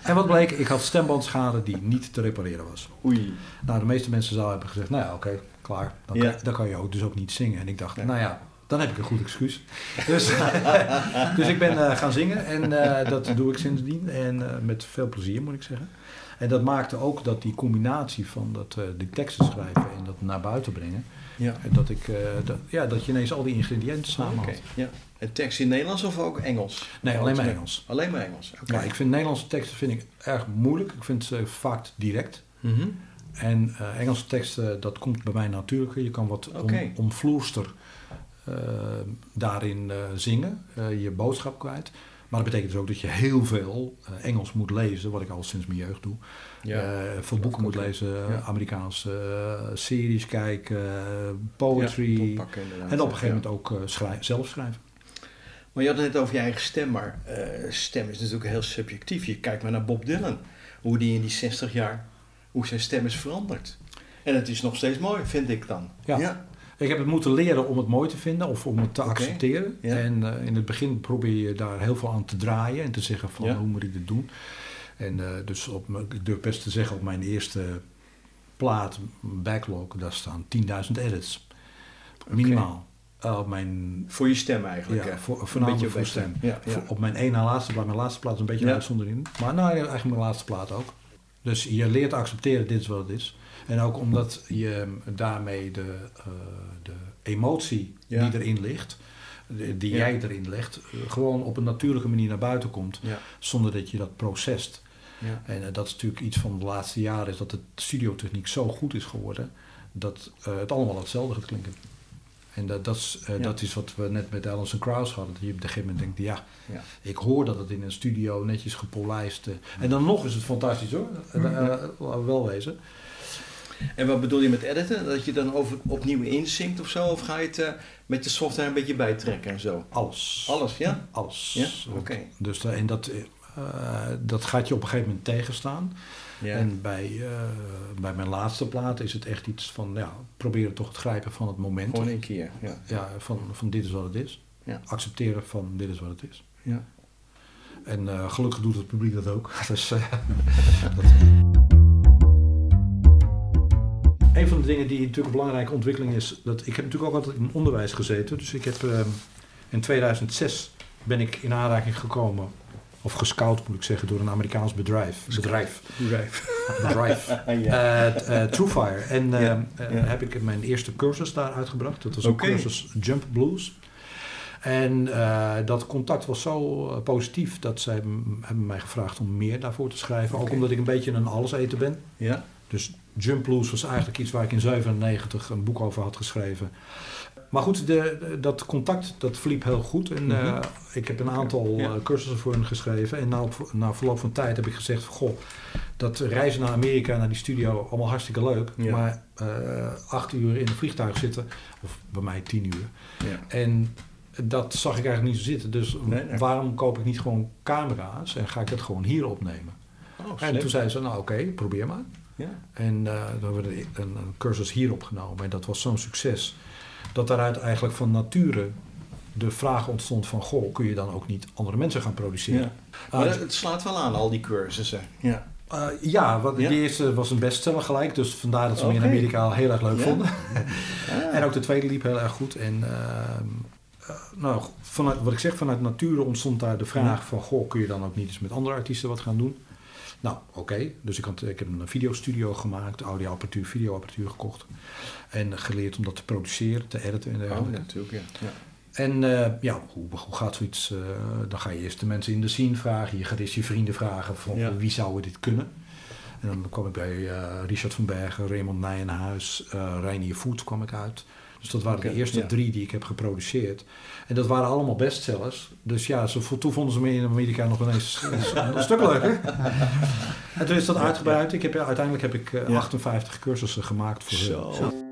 En wat bleek, ik had stembandschade die niet te repareren was. Oei. Nou, de meeste mensen zouden hebben gezegd, nou ja, oké, klaar. Dan, Ja. kan, dan kan je ook, dus ook niet zingen. En ik dacht, Ja. nou ja, dan heb ik een goed excuus. Dus, dus ik ben eh, gaan zingen en eh, dat doe ik sindsdien. En eh, met veel plezier, moet ik zeggen. En dat maakte ook dat die combinatie van dat, die teksten schrijven en dat naar buiten brengen, Ja. Dat, ik, dat, ja, dat je ineens al die ingrediënten samen had. ja. En tekst in Nederlands of ook Engels? Nee, alleen maar Engels. Alleen maar Engels. Oké. Ja, ik vind Nederlandse teksten vind ik erg moeilijk. Ik vind ze vaak direct. Mhm. En eh, Engelse teksten, dat komt bij mij natuurlijker. Je kan wat om, Oké. omvloerster eh, daarin eh, zingen, je boodschap kwijt. Maar dat betekent dus ook dat je heel veel Engels moet lezen, wat ik al sinds mijn jeugd doe. Ja. Veel boeken moet lezen, Ja. Amerikaanse series kijken, poetry. Ja, en op een gegeven moment ook zelf schrijven. Maar je had het net over je eigen stem, maar stem is natuurlijk heel subjectief. Je kijkt maar naar Bob Dylan, hoe die in die 60 jaar, hoe zijn stem is veranderd. En het is nog steeds mooi, vind ik dan. Ja. ja. Ik heb het moeten leren om het mooi te vinden of om het te accepteren. ja. En eh, in het begin probeer je daar heel veel aan te draaien en te zeggen van Ja. hoe moet ik dit doen. En eh, dus op, mijn- ik durf best te zeggen op mijn eerste plaat, backlog, daar staan 10.000 edits. Minimaal. Eh, op mijn, Voor je stem eigenlijk. ja, voor, Een beetje voor bij stem. Ja, ja. Voor- Op mijn één na laatste plaat, mijn laatste plaat is een beetje Ja. een uitzondering. Maar nou, eigenlijk mijn laatste plaat ook. Dus je leert te accepteren, dit is wat het is. En ook omdat je daarmee de, eh, de emotie Ja. die erin ligt, die Ja. jij erin legt, eh, gewoon op een natuurlijke manier naar buiten komt. Ja. Zonder dat je dat procest. Ja. En eh, dat is natuurlijk iets van de laatste jaren, is dat de studiotechniek zo goed is geworden, dat het allemaal hetzelfde gaat klinken. En dat, dat, is, eh, Ja. dat is wat we net met Alison Krauss hadden. Dat je op een gegeven moment denkt, ja, Ja. ik hoor dat het in een studio netjes gepolijst. eh, en dan nog is het fantastisch hoor, we wel wezen. En wat bedoel je met editen? Dat je dan over, opnieuw inzinkt of zo? Of ga je het met de software een beetje bijtrekken en zo? Alles. Alles, ja? Alles. Ja? Oké. Dus, en dat, dat gaat je op een gegeven moment tegenstaan. Ja. En bij, eh, bij mijn laatste plaat is het echt iets van, ja, proberen toch het grijpen van het moment. Gewoon een keer. Ja. Ja, van, van dit is wat het is. Ja. Accepteren van dit is wat het is. Ja. En eh, gelukkig doet het publiek dat ook. Dus, eh, dat... Een van de dingen die natuurlijk een belangrijke ontwikkeling is, dat ik heb natuurlijk ook altijd in onderwijs gezeten. Dus ik heb ehm, in 2006 ben ik in aanraking gekomen, of gescout moet ik zeggen, door een Amerikaans bedrijf. Bedrijf. Bedrijf. bedrijf. ja. Eh, eh, Truefire. En eh, Ja, ja. heb ik mijn eerste cursus daar uitgebracht. Dat was een cursus Jump Blues. En eh, dat contact was zo eh, positief dat zij hebben mij gevraagd om meer daarvoor te schrijven. Ook omdat ik een beetje een alleseter ben. ja. Dus Jump Blues was eigenlijk iets waar ik in 97 een boek over had geschreven. Maar goed, de, de- dat contact dat verliep heel goed. En eh, Mhm. ik heb een aantal Ja. eh, cursussen voor hen geschreven. En na, na verloop van tijd heb ik gezegd: van, Goh, dat reizen naar Amerika, naar die studio, allemaal hartstikke leuk. Ja. Maar eh, acht uur in een vliegtuig zitten, of bij mij tien uur. ja. En dat zag ik eigenlijk niet zo zitten. Dus Nee, nee. waarom koop ik niet gewoon camera's en ga ik het gewoon hier opnemen? Oh, En toen zei ze: Nou, oké, probeer maar. Ja. En eh dan hebben we een, een cursus hier opgenomen. En dat was zo'n succes. Dat daaruit eigenlijk van nature de vraag ontstond van... Goh, kun je dan ook niet andere mensen gaan produceren? Ja. Ah, Maar dus- dat- het slaat wel aan, al die cursussen. Ja. eh, ja, die eerste was een bestseller gelijk. Dus vandaar dat ze me in Amerika al heel erg leuk Ja. vonden. Ah. En ook de tweede liep heel erg goed. En ehm, eh, nou, vanuit, wat ik zeg, vanuit nature ontstond daar de vraag Ja. van... Goh, kun je dan ook niet eens met andere artiesten wat gaan doen? Nou, oké. Dus ik, had, ik heb een videostudio gemaakt, audioapparatuur, videoapparatuur gekocht. En geleerd om dat te produceren, te editen en Oh, dergelijke. natuurlijk, ja. ja. En eh, ja, hoe, hoe gaat zoiets? eh, dan ga je eerst de mensen in de scene vragen. Je gaat eerst je vrienden vragen van Ja. wie zou dit kunnen. En dan kwam ik bij eh, Richard van Bergen, Raymond Nijenhuis, Reinier Voet kwam ik uit. Dus dat waren de eerste ja. drie die ik heb geproduceerd. En dat waren allemaal bestsellers. Dus ja, ze, toen vonden ze me in Amerika nog ineens een, een stuk leuker. En toen is dat uitgebreid. Ik heb, uiteindelijk heb ik eh, Ja. 58 cursussen gemaakt voor hun.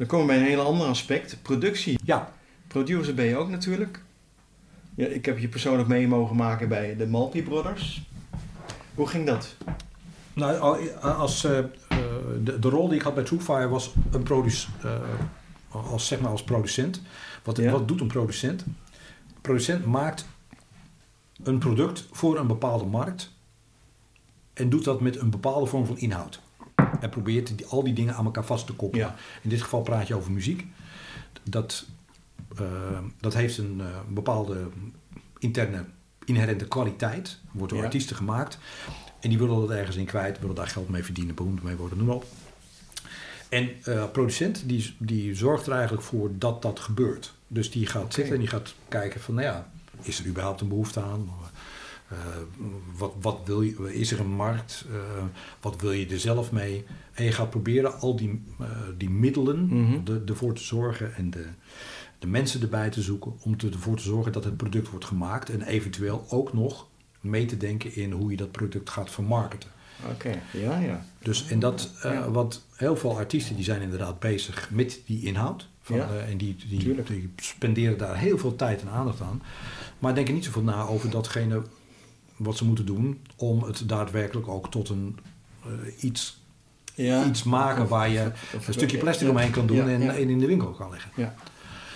Dan komen we bij een hele ander aspect. Productie. Ja, Producer ben je ook natuurlijk. Ja, ik heb je persoonlijk mee mogen maken bij de Malpi Brothers. Hoe ging dat? nou, al- als, eh, eh, de, de rol die ik had bij Truefire was een eh, als, zeg maar als producent. Wat, Ja. wat doet een producent? Een producent maakt een product voor een bepaalde markt en doet dat met een bepaalde vorm van inhoud. En probeert die, al die dingen aan elkaar vast te koppelen. Ja. In dit geval praat je over muziek. Dat, eh, dat heeft een eh, bepaalde interne, inherente kwaliteit. Wordt door Ja. artiesten gemaakt. En die willen dat ergens in kwijt, willen daar geld mee verdienen, beroemd mee worden, noem maar op. En eh producent die, die zorgt er eigenlijk voor dat dat gebeurt. Dus die gaat zitten en die gaat kijken van, nou ja, is er überhaupt een behoefte aan? Eh, wat, wat wil je, is er een markt? Eh, wat wil je er zelf mee? En je gaat proberen al die, eh, die middelen Mhm. de, ervoor te zorgen en de, de mensen erbij te zoeken om te- ervoor te zorgen dat het product wordt gemaakt en eventueel ook nog mee te denken in hoe je dat product gaat vermarkten. Oké, ja, ja. Dus en dat, Ja. wat heel veel artiesten die zijn inderdaad bezig met die inhoud. Van, Ja, en die, die, die spenderen daar heel veel tijd en aandacht aan. Maar denken niet zoveel na over datgene wat ze moeten doen om het daadwerkelijk ook tot een eh, iets, ja. iets maken waar je een stukje plastic omheen kan doen en, en in de winkel kan leggen. Ja.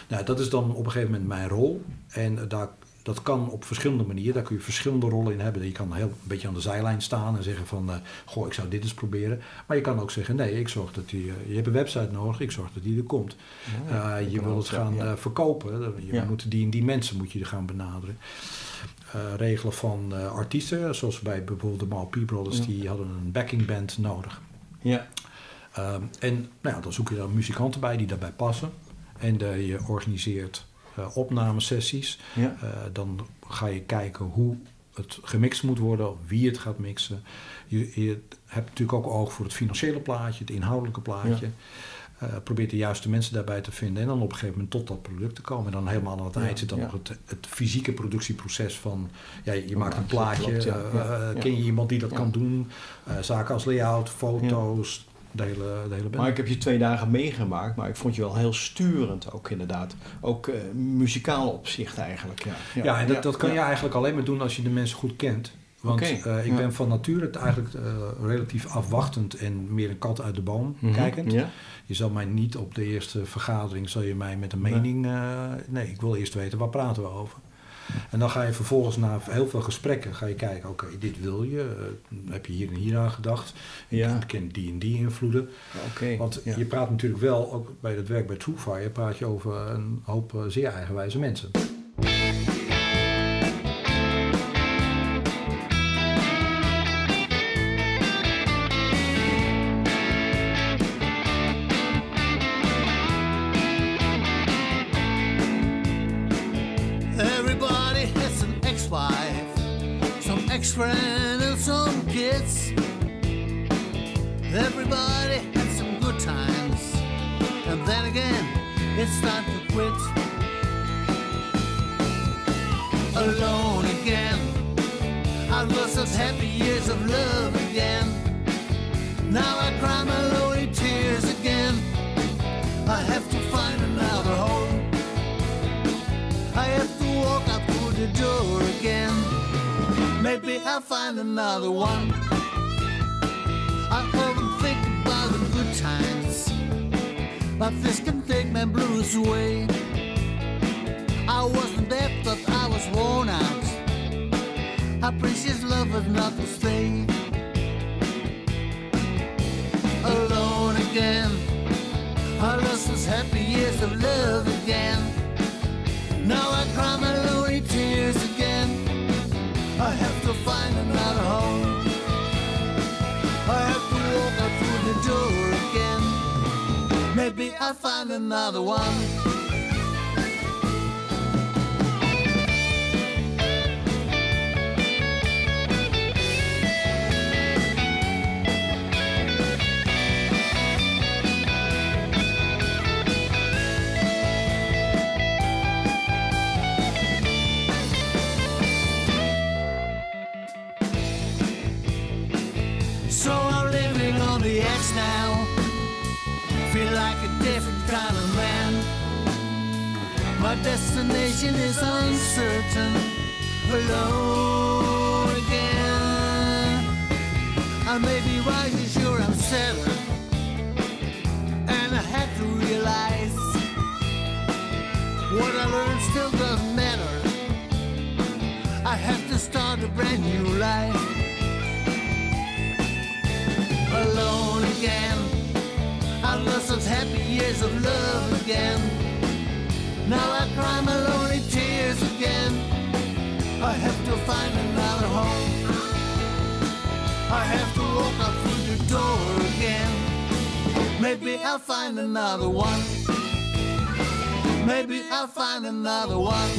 Nou, dat is dan op een gegeven moment mijn rol. En eh, daar, dat kan op verschillende manieren. Daar kun je verschillende rollen in hebben. Je kan heel een beetje aan de zijlijn staan en zeggen van... eh, goh, ik zou dit eens proberen. Maar je kan ook zeggen, nee, ik zorg dat die... eh, je hebt een website nodig, ik zorg dat die er komt. Ja, Eh, je wil het gaan ja. verkopen. Je Ja. moet die en die mensen moet je gaan benaderen. Regelen van artiesten, zoals bij bijvoorbeeld de Mal P Brothers... Die hadden een backing band nodig. Ja. Ehm, en nou ja, dan zoek je dan muzikanten bij die daarbij passen. En je organiseert opnamesessies. Ja. Eh, dan ga je kijken hoe het gemixt moet worden, wie het gaat mixen. Je, je hebt natuurlijk ook oog voor het financiële plaatje, het inhoudelijke plaatje. Eh, probeert de juiste mensen daarbij te vinden en dan op een gegeven moment tot dat product te komen. En dan helemaal aan het Ja, eind zit dan ja. nog het, het fysieke productieproces van, ja, je maakt een plaatje, Klopt, ja. eh, Ja, eh, ja. ken je iemand die dat Ja. kan doen, Eh, zaken als layout, foto's, de hele, de hele band. Maar ik heb je twee dagen meegemaakt, maar ik vond je wel heel sturend ook inderdaad. Ook eh, muzikaal opzicht eigenlijk. Ja, Ja, en dat, dat kan ja. je eigenlijk alleen maar doen als je de mensen goed kent. Want eh, ik ja. ben van nature eigenlijk eh, relatief afwachtend en meer een kat uit de boom Mhm, kijkend. Ja. Je zal mij niet op de eerste vergadering, zal je mij met een mening... nee, ik wil eerst weten, waar praten we over? En dan ga je vervolgens na heel veel gesprekken ga je kijken, oké, dit wil je. eh, heb je hier en hier aan gedacht? Ja. Ik ken die en die invloeden. Oké. Want ja. je praat natuurlijk wel, ook bij het werk bij Truefire, praat je over een hoop eh, zeer eigenwijze mensen. Find another one. I often think about the good times, but this can take my blues away. I wasn't there, but I was worn out. How precious love was not to stay. Alone again, I lost those happy years of love again. I'll find another one. Another one. Maybe I'll find another one.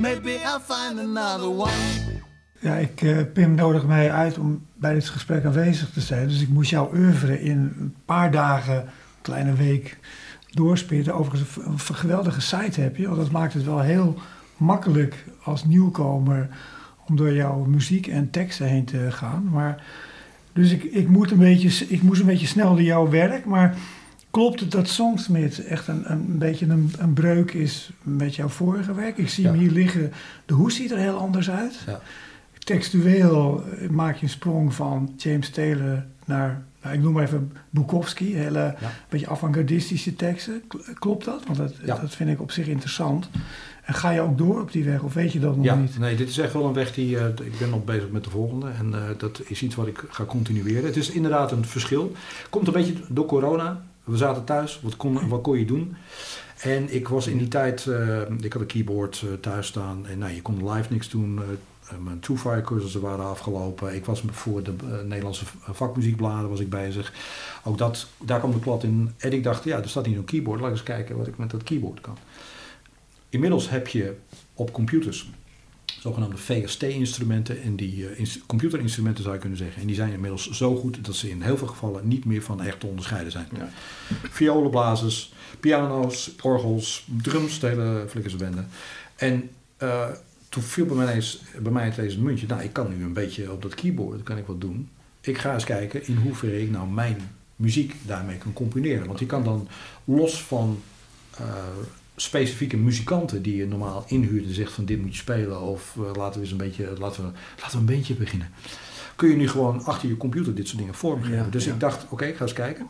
Maybe I'll find another one. Ja, ik, eh, Pim nodig mij uit om bij dit gesprek aanwezig te zijn. Dus ik moest jouw oeuvre in een paar dagen, een kleine week, doorspitten. Overigens, een, een geweldige site heb je. Want dat maakt het wel heel makkelijk als nieuwkomer om door jouw muziek en teksten heen te gaan. Maar, dus ik, ik, moet een beetje, ik moest een beetje snel door jouw werk. Maar klopt het dat Songsmith echt een, een beetje een, een breuk is met jouw vorige werk? Ik zie Ja. hem hier liggen. De hoes ziet er heel anders uit. Ja. Textueel eh, maak je een sprong van James Taylor naar, nou, ik noem maar even Bukowski, hele Ja. beetje avant-gardistische teksten. Kl- Klopt dat? Want dat, dat vind ik op zich interessant. En ga je ook door op die weg of weet je dat nog Ja, niet? nee, dit is echt wel een weg die. eh, ik ben nog bezig met de volgende. En eh, dat is iets wat ik ga continueren. Het is inderdaad een verschil. Komt een beetje door corona. We zaten thuis. Wat kon, wat kon je doen? En ik was in die tijd. eh, ik had een keyboard thuis staan. En nou, je kon live niks doen. mijn Two-Fire cursussen waren afgelopen. Ik was voor de Nederlandse vakmuziekbladen was ik bezig. Ook dat, daar kwam de klad in. En ik dacht, ja, er staat hier een keyboard. Laat eens kijken wat ik met dat keyboard kan. Inmiddels heb je op computers zogenaamde VST-instrumenten. En die eh, ins- computerinstrumenten zou je kunnen zeggen. En die zijn inmiddels zo goed dat ze in heel veel gevallen niet meer van echt te onderscheiden zijn. Ja. Violenblazers, piano's, orgels, drums, de hele flikkersbende. En eh, toen viel bij mij, ineens, bij mij ineens het muntje. Nou, ik kan nu een beetje op dat keyboard, kan ik wat doen. Ik ga eens kijken in hoeverre ik nou mijn muziek daarmee kan combineren. Want je kan dan los van eh, specifieke muzikanten die je normaal inhuurt en zegt van dit moet je spelen of eh, laten we eens een beetje, laten we, laten we een beetje beginnen. Kun je nu gewoon achter je computer dit soort dingen vormgeven. Ja, dus ja. ik dacht, oké, ik ga eens kijken.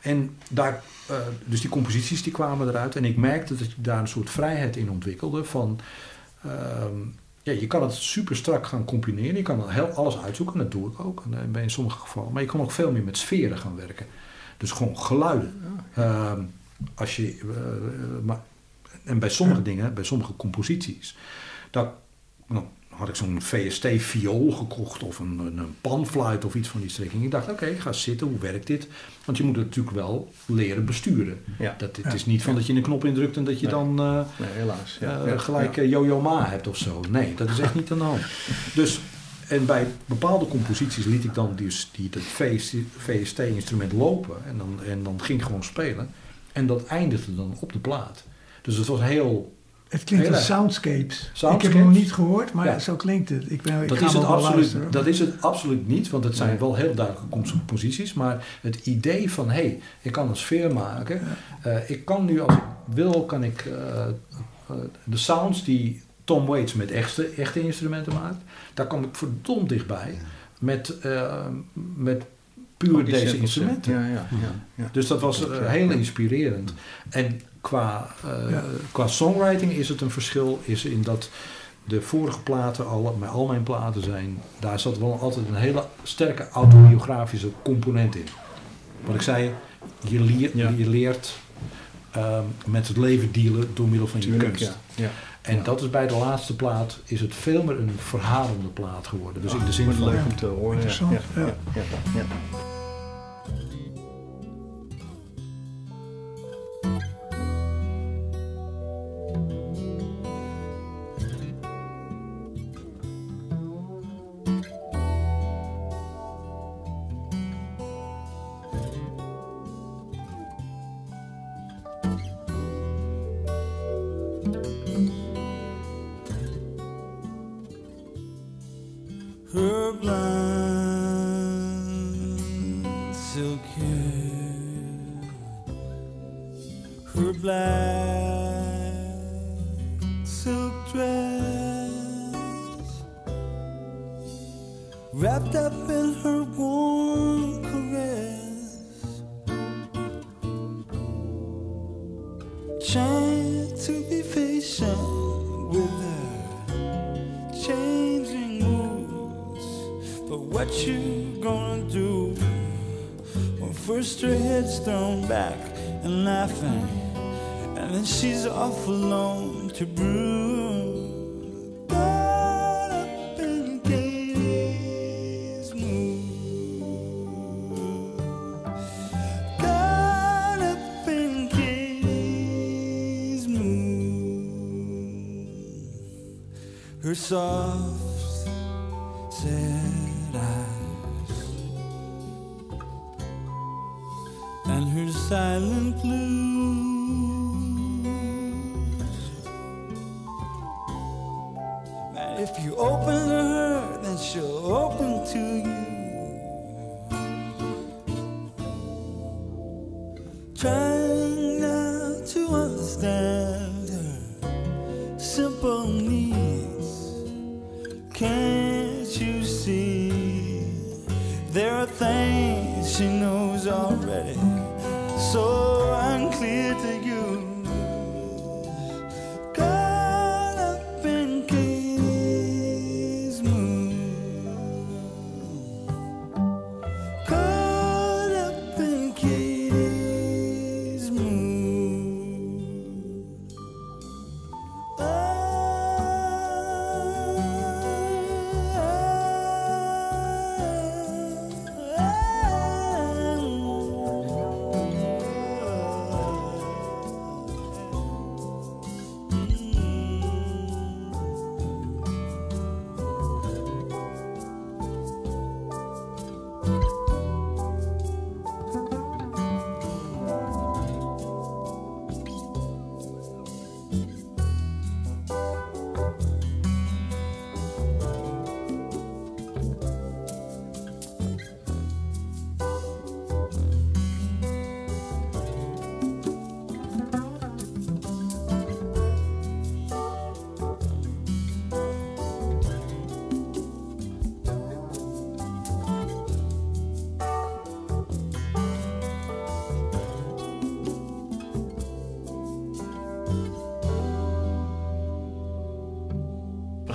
En daar, eh, dus die composities die kwamen eruit en ik merkte dat je daar een soort vrijheid in ontwikkelde van, ehm, ja, je kan het super strak gaan combineren. Je kan heel alles uitzoeken, dat doe ik ook en, eh, in sommige gevallen. Maar je kan ook veel meer met sferen gaan werken. Dus gewoon geluiden. Ehm, als je, maar, en bij sommige dingen, bij sommige composities, dat, nou, had ik zo'n VST-viool gekocht of een, een, een panfluit of iets van die strekking. Ik dacht, oké, ik ga zitten, hoe werkt dit? Want je moet het natuurlijk wel leren besturen. Ja. Dat, het Ja. is niet van dat je een knop indrukt en dat je Nee. dan eh, Nee, helaas. Ja. eh, gelijk eh, Yo-Yo Ma hebt of zo. Nee, dat is echt niet aan de hand. Dus, en bij bepaalde composities liet ik dan dus die, dat VST-instrument lopen en dan, en dan ging ik gewoon spelen. En dat eindigde dan op de plaat. Dus het was heel... Het klinkt Heel als soundscapes. Ik heb hem nog niet gehoord, maar Ja. zo klinkt het. Ik, ben, ik Dat ga is, het absoluut, luisteren. dat is het absoluut niet, want het zijn Nee. wel heel duidelijke composities. Maar het idee van, hé, hey, ik kan een sfeer maken. Eh, ik kan nu, als ik wil, kan ik eh, eh, de sounds die Tom Waits met echte, echte instrumenten maakt, daar kom ik verdomd dichtbij met, met puur deze instrumenten. Ja, ja, ja, ja. Dus dat was heel inspirerend. En qua, eh, Ja. qua songwriting is het een verschil is in dat de vorige platen, al, maar al mijn platen zijn, daar zat wel altijd een hele sterke autobiografische component in. Wat ik zei, je, leert, Ja. je leert ehm, met het leven dealen door middel van je kunst. ja. ja. En Ja. dat is bij de laatste plaat, is het veel meer een verhalende plaat geworden. Dus in de Wat zin van, leuk om te horen. Ja, Interessant, ja, her blind silk hair, her black. alone to brew. Got up in gaze mood. Got up in gaze mood. Her soft, sad eyes and her silent blue.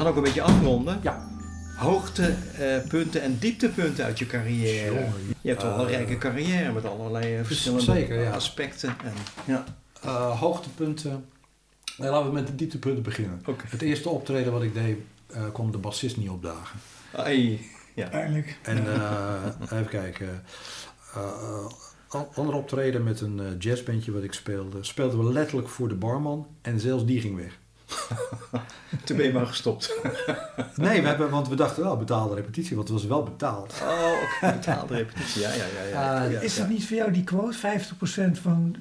Gaan ook een beetje afronden. Ja. Hoogtepunten en dieptepunten uit je carrière. Je hebt toch wel een eh, rijke carrière met allerlei eh, verschillende zeker, ja. aspecten. En, ja. Eh, hoogtepunten. Nee, laten we met de dieptepunten beginnen. Het eerste optreden wat ik deed, eh kwam de bassist niet opdagen. Ai, ja. Eindelijk. En eh, even kijken. Eh, an- andere optreden met een eh, jazzbandje wat ik speelde. Speelden we letterlijk voor de barman en zelfs die ging weg. Toen ben je maar gestopt. Nee, we hebben, want we dachten wel betaalde repetitie, want het was wel betaald. Oh, oké. Betaalde repetitie. Ja, ja, ja. ja. Ah, ja, Is ja. het niet voor jou die quote? 50% van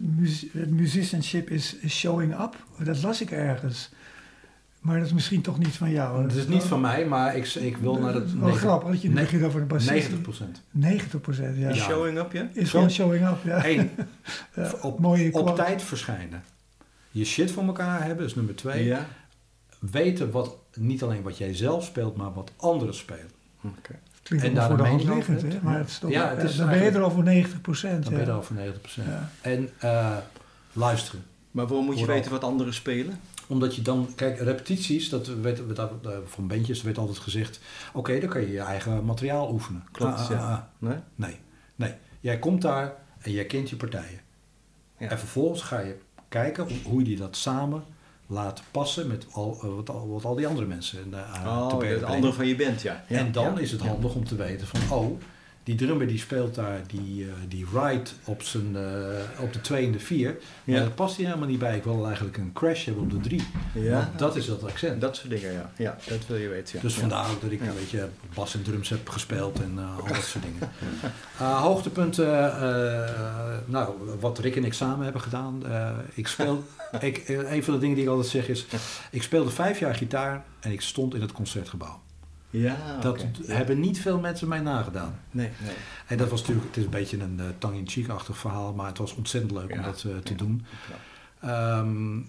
het musicianship is is showing up? Dat las ik ergens. Maar dat is misschien toch niet van jou. Het is niet van mij, maar ik, ik wil naar Dat het wel grappig dat je het begint over de bassist. 90 procent. 90%, ja. Is. Showing up, ja? Is Zo. gewoon showing up, ja. Eén, Ja, op, mooie op tijd verschijnen. Je shit voor elkaar hebben, is nummer twee. Ja. Weten wat, niet alleen wat jij zelf speelt, maar wat anderen spelen. Oké. Klinkt en ook daar voor de hand over liggend, hè? Maar het is toch, Ja, het is dan ben je er al voor 90%. Dan ben je er al voor 90%. Ja. En eh, luisteren. Maar waarom moet je Vooral. weten wat anderen spelen? Omdat je dan, kijk, repetities, dat weet, weet, dat- eh, van bandjes werd altijd gezegd: oké, dan kan je je eigen materiaal oefenen. Klopt, Ah, ah, ja. ah, ah. Nee? Nee, nee. Jij komt daar en jij kent je partijen. Ja. En vervolgens ga je kijken hoe- je dat samen laat passen met al, eh, wat, al, wat al die andere mensen aan Oh, te andere brengen. van je band, ja. en dan ja, is het handig om te weten van, oh, die drummer die speelt daar die, eh, die ride op, zijn, eh, op de 2 en de 4. Ja. Maar dat past hier helemaal niet bij. Ik wil eigenlijk een crash hebben op de 3. Ja. dat is dat accent. Dat soort dingen, ja. Ja, dat wil je weten, ja. Dus vandaar ook dat ik een beetje bas en drums heb gespeeld en eh, al dat soort dingen. Hoogtepunten, nou, wat Rick en ik samen hebben gedaan. Ik speel, ik, een van de dingen die ik altijd zeg is, ik speelde vijf jaar gitaar en ik stond in het concertgebouw. Ja, Dat hebben niet veel mensen mij nagedaan. Nee, nee. En dat was natuurlijk, het is een beetje een uh, tong-in-cheek-achtig verhaal, maar het was ontzettend leuk om dat eh, te ja. doen. Ja. Ehm,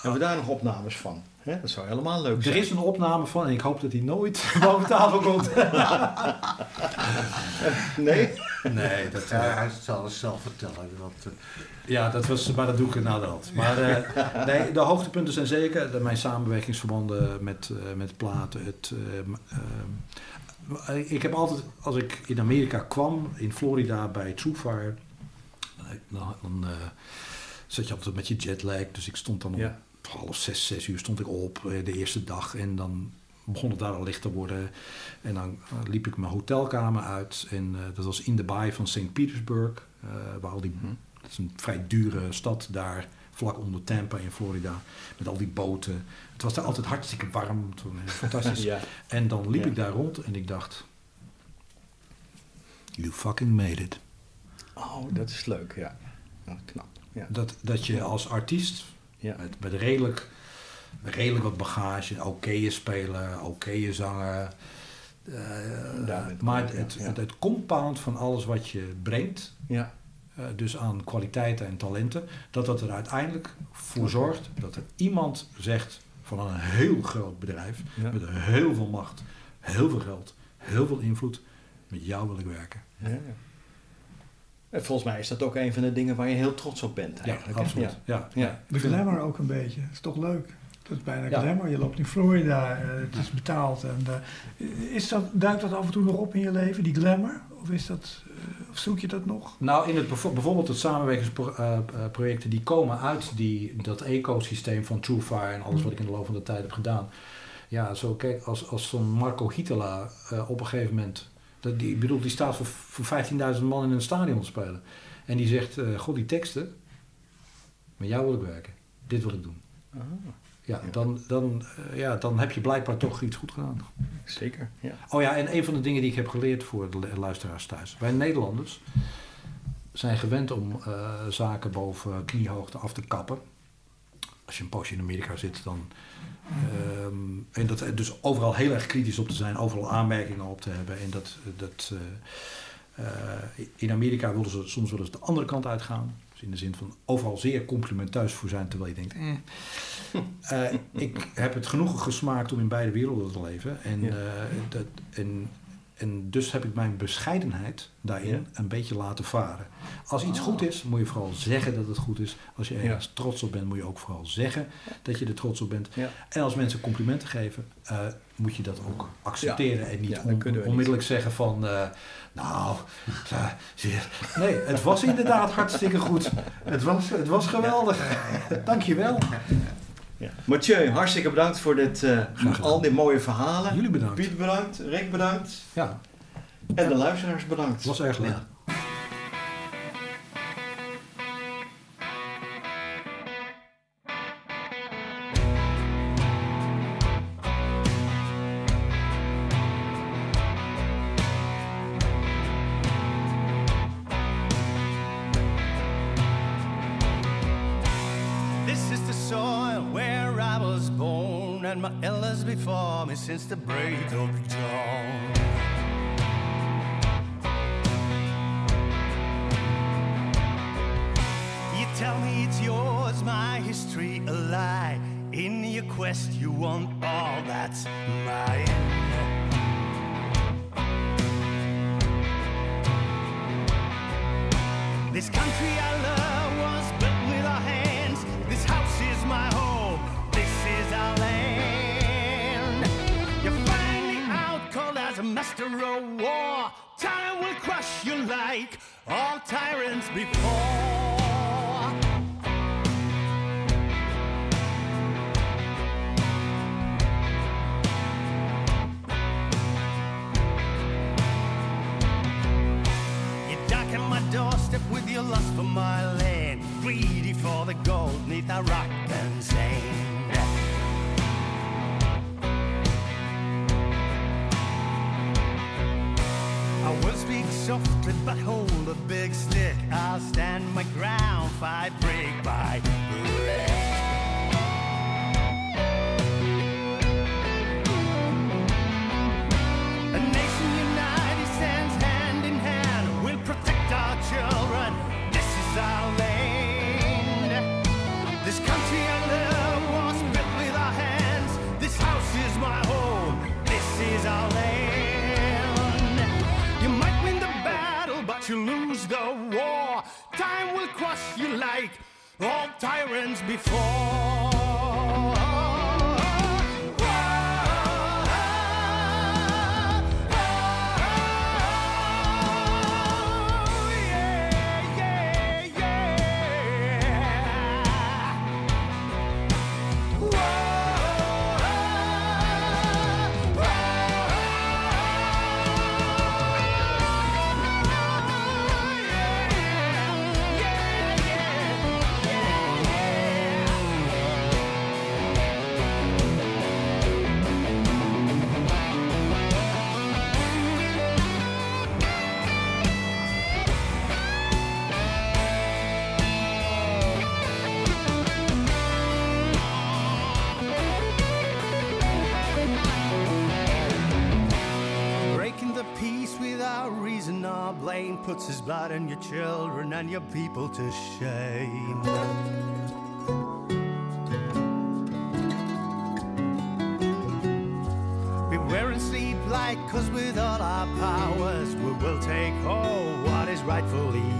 Hebben we daar nog opnames van? Hè? Dat zou helemaal leuk er zijn. is een opname van en ik hoop dat die nooit boven tafel komt. Nee? nee, dat, Ja, hij zal het zelf vertellen. Dat, eh, Ja, dat was, maar dat doe ik naderhand. Maar eh, nee, de hoogtepunten zijn zeker de, mijn samenwerkingsverbanden met, eh, met platen. Het, ehm, ik heb altijd, als ik in Amerika kwam, in Florida bij Truefire, dan, dan eh, zat je altijd met je jetlag. Dus ik stond dan om half zes, zes uur stond ik op eh, de eerste dag. En dan begon het daar al licht te worden. En dan eh, liep ik mijn hotelkamer uit. En eh, dat was in de baai van St. Petersburg. eh, waar al die, dat is een vrij dure stad daar, vlak onder Tampa in Florida. Met al die boten. Het was daar altijd hartstikke warm. Toen, fantastisch. Ja. En dan liep Ja. ik daar rond en ik dacht... You fucking made it. Oh, dat is leuk, ja. Nou, knap. Ja. Dat, dat je als artiest Ja. met, met redelijk, redelijk wat bagage, oké spelen, oké zanger. eh, bent maar het, het, ja. het, het compound van alles wat je brengt, Ja. Eh, dus aan kwaliteiten en talenten, dat dat er uiteindelijk voor zorgt dat er iemand zegt van een heel groot bedrijf, Ja. met heel veel macht, heel veel geld, heel veel invloed, met jou wil ik werken. Ja, ja. En volgens mij is dat ook een van de dingen waar je heel trots op bent Ja, eigenlijk. hè? absoluut. Ja. Ja. De glamour ook een beetje. is toch leuk? Dat is bijna Ja. glamour. Je loopt in Florida, eh, het is betaald. En, eh, is dat, duikt dat af en toe nog op in je leven, die glamour? Of, is dat, eh, of zoek je dat nog? Nou, in het, bijvoorbeeld het samenwerkingsprojecten die komen uit die, dat ecosysteem van Truefire en alles wat ik in de loop van de tijd heb gedaan. Ja, zo kijk, als, als zo'n Marco Hitela eh, op een gegeven moment, dat die, ik bedoel, die staat voor, voor 15.000 man in een stadion te spelen. En die zegt, eh, god die teksten, met jou wil ik werken. Dit wil ik doen. Ah, Ja. Dan, dan, eh, ja, dan heb je blijkbaar toch iets goed gedaan. zeker. Ja. Oh ja, en een van de dingen die ik heb geleerd voor de lu- luisteraars thuis. Wij Nederlanders zijn gewend om eh, zaken boven kniehoogte af te kappen. Als je een poosje in Amerika zit, dan. ehm, en dat dus overal heel erg kritisch op te zijn, overal aanmerkingen op te hebben. En dat. dat eh, in Amerika willen ze soms wel eens de andere kant uitgaan. Dus in de zin van overal zeer complimenteus voor zijn, terwijl je denkt. Eh. Eh, ik heb het genoegen gesmaakt om in beide werelden te leven. En, Ja. eh, dat, en, en dus heb ik mijn bescheidenheid daarin Ja. een beetje laten varen. Als iets goed is, moet je vooral zeggen dat het goed is. Als je ergens trots op bent, moet je ook vooral zeggen dat je er trots op bent. Ja. En als mensen complimenten geven, eh, moet je dat ook accepteren. En niet on- onmiddellijk zeggen van... eh, nou, eh, nee, het was inderdaad hartstikke goed. Het was, het was geweldig. Dankjewel. Ja. Mathieu, hartstikke bedankt voor dit, eh, al die mooie verhalen. Jullie bedankt. Piet bedankt, Rick bedankt Ja, en de luisteraars bedankt. het was erg leuk. Ja. Since the break of puts his blood and your children and your people to shame. Beware and sleep like, cause with all our powers, we will take all what is rightfully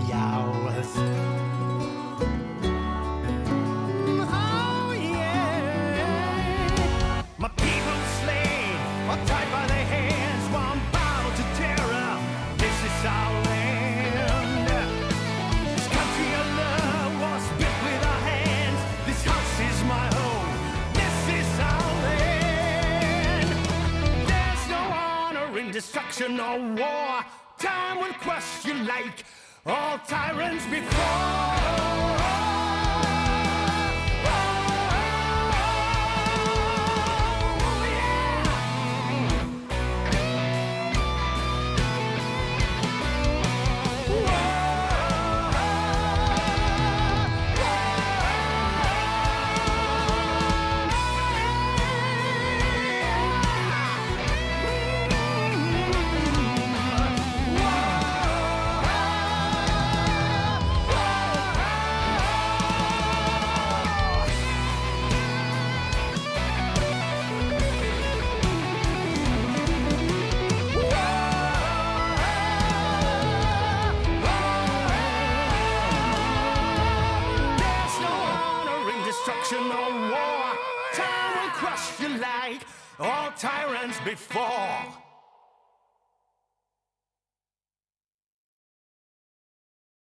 destruction or war. Time will crush you like all tyrants There's before.